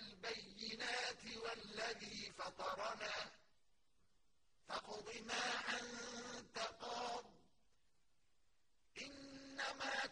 البينات والذي فطرنا فاقض ما أنت قاض. إنما